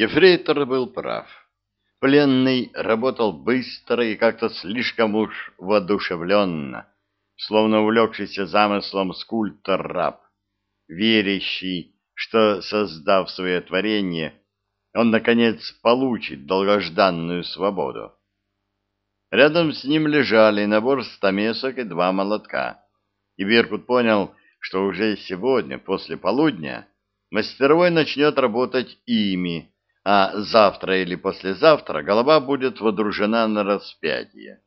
Ефрейтор был прав. Пленный работал быстро и как-то слишком уж воодушевленно, словно увлекшийся замыслом скульптор-раб, верящий, что, создав свое творение, он, наконец, получит долгожданную свободу. Рядом с ним лежали набор стамесок и два молотка, и Беркут понял, что уже сегодня, после полудня, мастеровой начнет работать ими, а завтра или послезавтра голова будет водружена на распятие.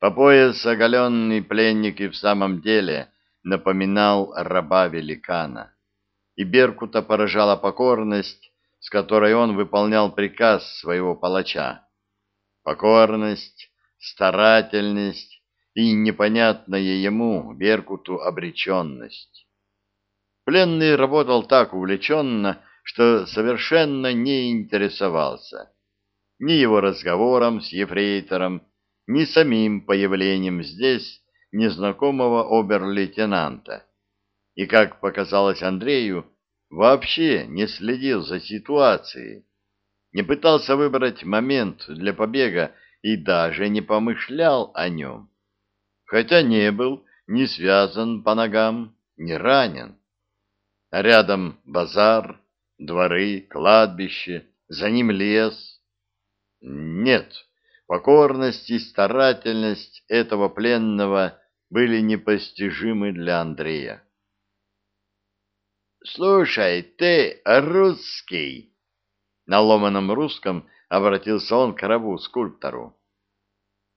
По пояс оголенный пленник и в самом деле напоминал раба-великана, и Беркута поражала покорность, с которой он выполнял приказ своего палача. Покорность, старательность и непонятная ему, Беркуту, обреченность. Пленный работал так увлеченно, что совершенно не интересовался ни его разговором с ефрейтором, ни самим появлением здесь незнакомого обер-лейтенанта. И, как показалось Андрею, вообще не следил за ситуацией, не пытался выбрать момент для побега и даже не помышлял о нем, хотя не был ни связан по ногам, ни ранен. Рядом базар, дворы, кладбище, за ним лес. Нет, покорность и старательность этого пленного были непостижимы для Андрея. «Слушай, ты русский!» На ломаном русском обратился он к рабу-скульптору.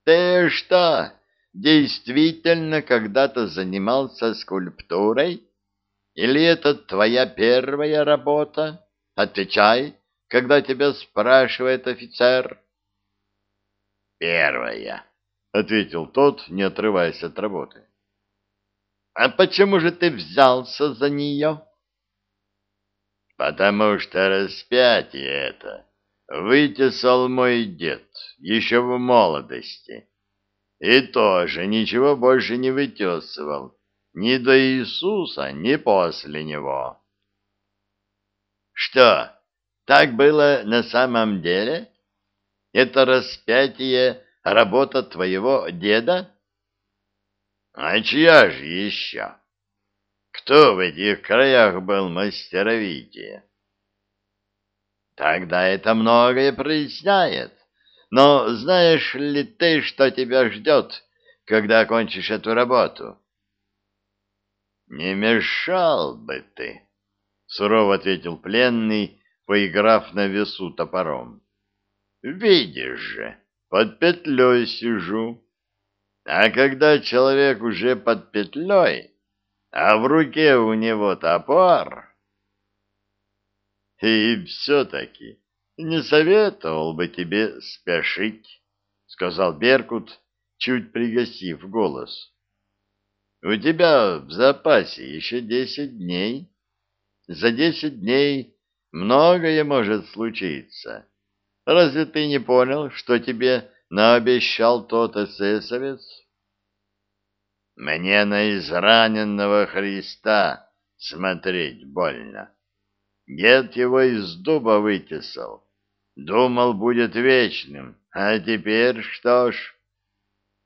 «Ты что, действительно когда-то занимался скульптурой?» Или это твоя первая работа? Отвечай, когда тебя спрашивает офицер. Первая, ответил тот, не отрываясь от работы. А почему же ты взялся за нее? Потому что распятие это вытесал мой дед еще в молодости. И тоже ничего больше не вытесывал ни до Иисуса, ни после него. Что, так было на самом деле? Это распятие — работа твоего деда? А чья же еще? Кто в этих краях был мастеровитее? Тогда это многое проясняет. Но знаешь ли ты, что тебя ждет, когда окончишь эту работу? Не мешал бы ты, сурово ответил пленный, поиграв на весу топором. Видишь же, под петлей сижу. А когда человек уже под петлей, а в руке у него топор... И все-таки не советовал бы тебе спешить, — сказал Беркут, чуть пригасив голос. У тебя в запасе еще десять дней. За десять дней многое может случиться. Разве ты не понял, что тебе наобещал тот эсэсовец? Мне на израненного Христа смотреть больно. Дед его из дуба вытесал. Думал, будет вечным, а теперь что ж?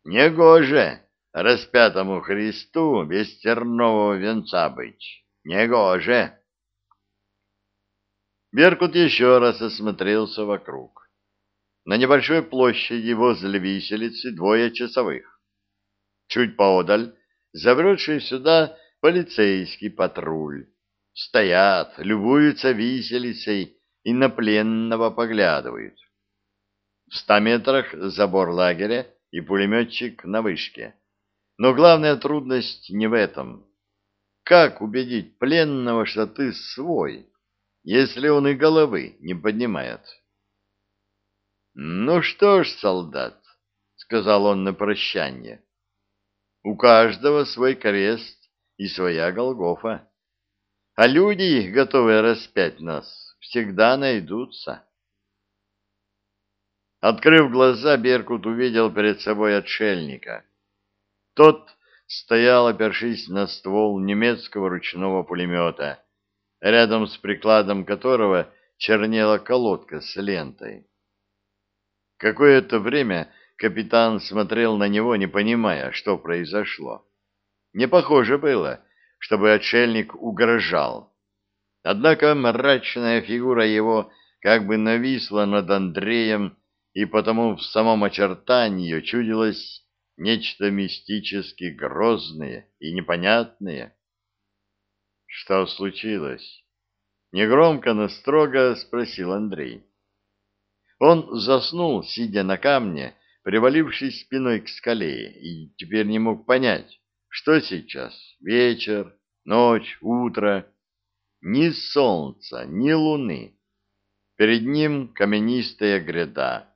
Негоже распятому Христу без тернового венца быть. Негоже. Беркут еще раз осмотрелся вокруг. На небольшой площади возле виселицы двое часовых. Чуть поодаль забредший сюда полицейский патруль. Стоят, любуются виселицей и на пленного поглядывают. В ста метрах забор лагеря и пулеметчик на вышке. Но главная трудность не в этом. Как убедить пленного, что ты свой, если он и головы не поднимает? — Ну что ж, солдат, — сказал он на прощание, — у каждого свой крест и своя Голгофа. А люди, готовые распять нас, всегда найдутся. Открыв глаза, Беркут увидел перед собой отшельника — тот стоял, опершись на ствол немецкого ручного пулемета, рядом с прикладом которого чернела колодка с лентой. Какое-то время капитан смотрел на него, не понимая, что произошло. Не похоже было, чтобы отшельник угрожал. Однако мрачная фигура его как бы нависла над Андреем, и потому в самом очертании чудилось нечто мистически грозное и непонятное. Что случилось? Негромко, но строго спросил Андрей. Он заснул, сидя на камне, привалившись спиной к скале, и теперь не мог понять, что сейчас, вечер, ночь, утро, ни солнца, ни луны. Перед ним каменистая гряда.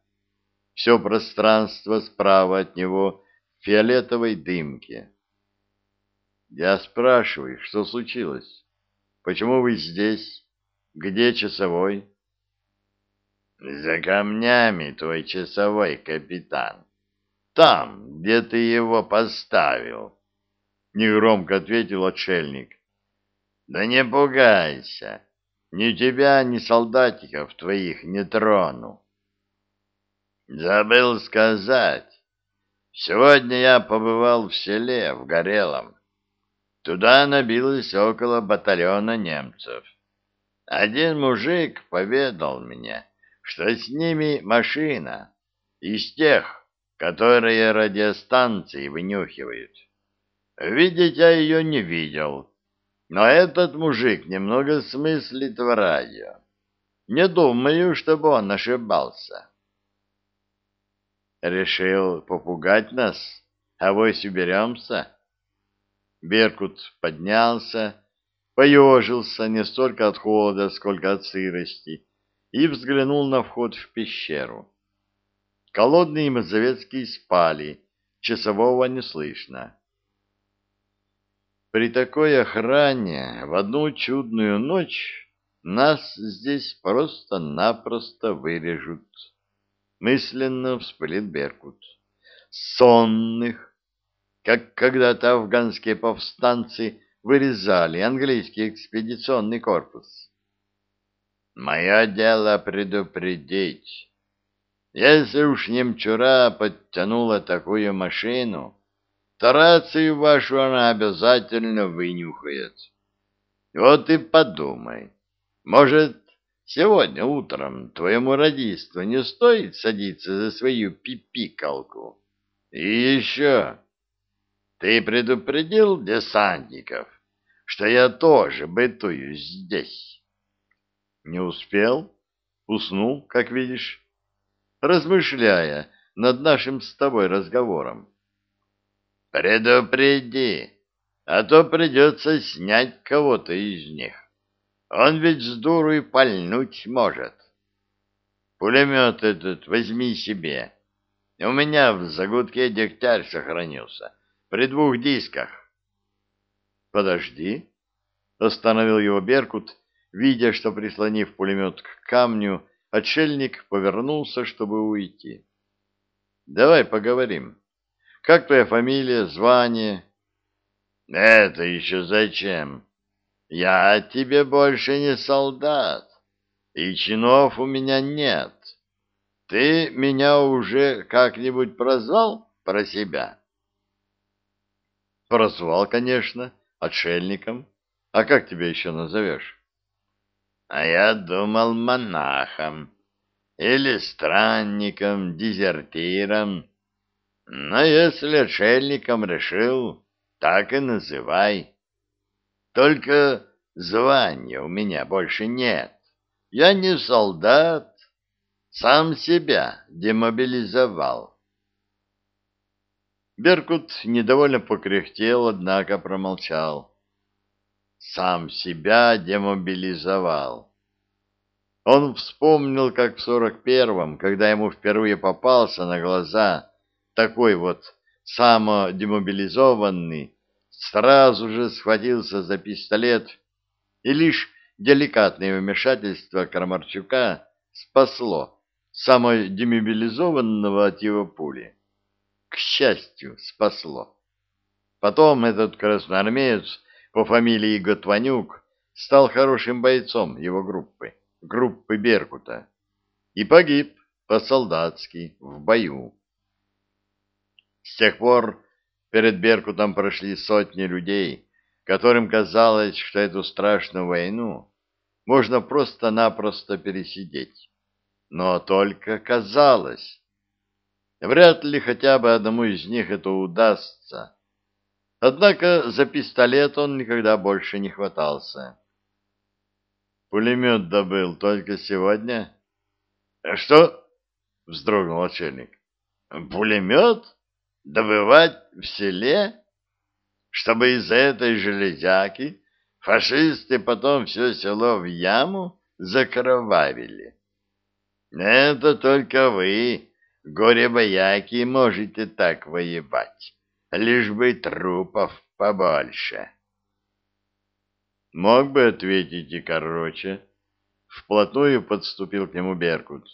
Все пространство справа от него фиолетовой дымке. Я спрашиваю, что случилось? Почему вы здесь? Где часовой? За камнями твой часовой, капитан. Там, где ты его поставил. Негромко ответил отшельник. Да не пугайся. Ни тебя, ни солдатиков твоих не трону. Забыл сказать. Сегодня я побывал в селе, в Горелом. Туда набилось около батальона немцев. Один мужик поведал мне, что с ними машина из тех, которые радиостанции вынюхивают. Видеть я ее не видел, но этот мужик немного смыслит в радио. Не думаю, чтобы он ошибался. Решил попугать нас, а вось уберемся. Беркут поднялся, поежился не столько от холода, сколько от сырости, и взглянул на вход в пещеру. Колодные мазовецкие спали, часового не слышно. При такой охране в одну чудную ночь нас здесь просто-напросто вырежут. Мысленно вспылит Беркут. Сонных, как когда-то афганские повстанцы вырезали английский экспедиционный корпус. Мое дело предупредить. Если уж немчура подтянула такую машину, то рацию вашу она обязательно вынюхает. Вот и подумай, может, сегодня утром твоему радисту не стоит садиться за свою пипикалку? И еще... Ты предупредил десантников, что я тоже бытую здесь? Не успел? Уснул, как видишь, размышляя над нашим с тобой разговором. Предупреди, а то придется снять кого-то из них. Он ведь с дуру и пальнуть может. Пулемет этот возьми себе. У меня в загудке дегтярь сохранился при двух дисках. Подожди, остановил его Беркут, видя, что прислонив пулемет к камню, отшельник повернулся, чтобы уйти. Давай поговорим. Как твоя фамилия, звание? Это еще зачем? Я тебе больше не солдат, и чинов у меня нет. Ты меня уже как-нибудь прозвал про себя? Прозвал, конечно, отшельником. А как тебя еще назовешь? А я думал монахом или странником, дезертиром. Но если отшельником решил, так и называй. Только звания у меня больше нет. Я не солдат, сам себя демобилизовал. Беркут недовольно покряхтел, однако промолчал. Сам себя демобилизовал. Он вспомнил, как в сорок первом, когда ему впервые попался на глаза такой вот самодемобилизованный, сразу же схватился за пистолет, и лишь деликатное вмешательство Крамарчука спасло самодемобилизованного от его пули к счастью, спасло. Потом этот красноармеец по фамилии Готванюк стал хорошим бойцом его группы, группы Беркута и погиб по-солдатски в бою. С тех пор перед Беркутом прошли сотни людей, которым казалось, что эту страшную войну можно просто-напросто пересидеть. Но только казалось. Вряд ли хотя бы одному из них это удастся. Однако за пистолет он никогда больше не хватался. Пулемет добыл только сегодня. — Что? — вздрогнул отшельник. — Пулемет? Добывать в селе? Чтобы из этой железяки фашисты потом все село в яму закровавили? Это только вы, горе-бояки, можете так воевать, лишь бы трупов побольше. Мог бы ответить и короче. Вплотную подступил к нему Беркут.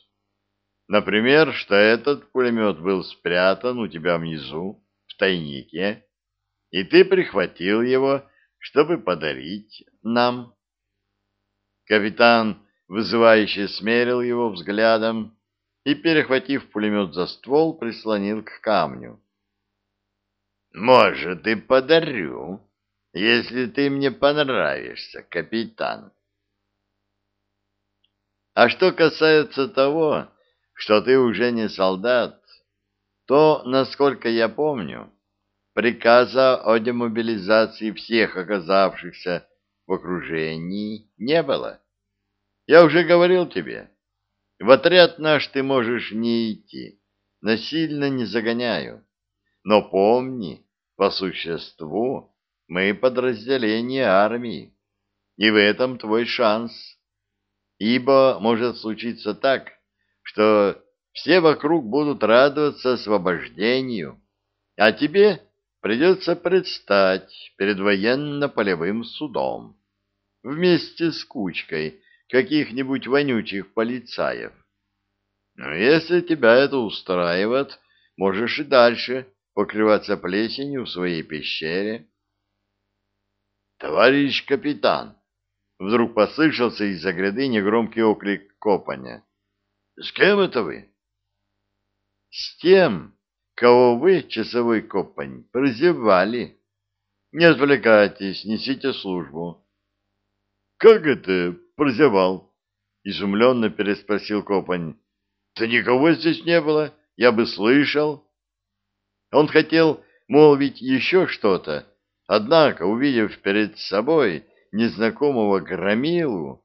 Например, что этот пулемет был спрятан у тебя внизу, в тайнике, и ты прихватил его, чтобы подарить нам. Капитан вызывающе смерил его взглядом и, перехватив пулемет за ствол, прислонил к камню. «Может, и подарю», если ты мне понравишься, капитан. А что касается того, что ты уже не солдат, то, насколько я помню, приказа о демобилизации всех оказавшихся в окружении не было. Я уже говорил тебе, в отряд наш ты можешь не идти, насильно не загоняю. Но помни, по существу, мы подразделение армии, и в этом твой шанс. Ибо может случиться так, что все вокруг будут радоваться освобождению, а тебе придется предстать перед военно-полевым судом вместе с кучкой каких-нибудь вонючих полицаев. Но если тебя это устраивает, можешь и дальше покрываться плесенью в своей пещере, «Товарищ капитан!» Вдруг послышался из-за гряды негромкий оклик копания. «С кем это вы?» «С тем, кого вы, часовой копань, прозевали. Не отвлекайтесь, несите службу». «Как это прозевал?» — изумленно переспросил копань. «Да никого здесь не было, я бы слышал». Он хотел молвить еще что-то, Однако, увидев перед собой незнакомого громилу,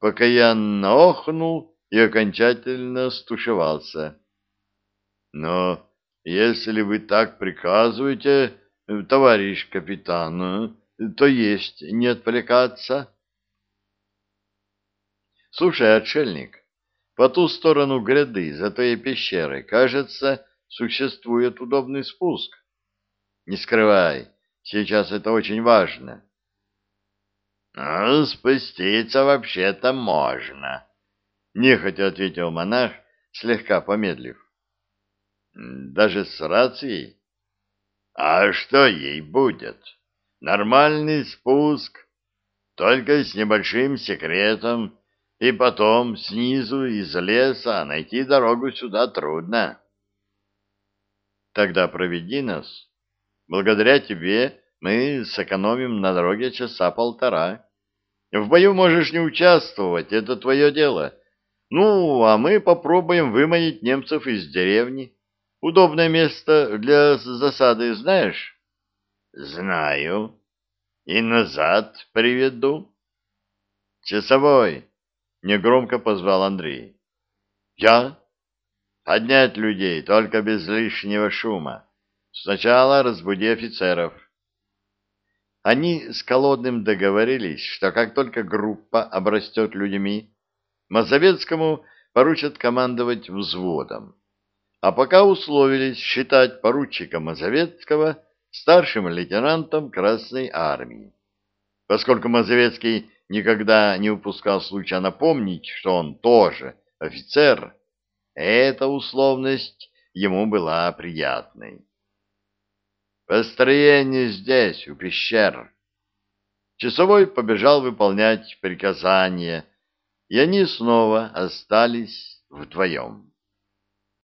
покаянно охнул и окончательно стушевался. Но если вы так приказываете, товарищ капитан, то есть не отвлекаться. Слушай, отшельник, по ту сторону гряды, за твоей пещерой, кажется, существует удобный спуск. Не скрывай, Сейчас это очень важно. «Ну, спуститься вообще-то можно», — нехотя ответил монах, слегка помедлив. «Даже с рацией?» «А что ей будет? Нормальный спуск, только с небольшим секретом, и потом снизу из леса найти дорогу сюда трудно». «Тогда проведи нас Благодаря тебе мы сэкономим на дороге часа полтора. В бою можешь не участвовать, это твое дело. Ну, а мы попробуем выманить немцев из деревни. Удобное место для засады знаешь? Знаю. И назад приведу. Часовой, негромко позвал Андрей. Я? Поднять людей, только без лишнего шума. Сначала разбуди офицеров. Они с Колодным договорились, что как только группа обрастет людьми, Мазовецкому поручат командовать взводом. А пока условились считать поручика Мазовецкого старшим лейтенантом Красной Армии. Поскольку Мазовецкий никогда не упускал случая напомнить, что он тоже офицер, эта условность ему была приятной. Построение здесь, у пещер. Часовой побежал выполнять приказание, и они снова остались вдвоем.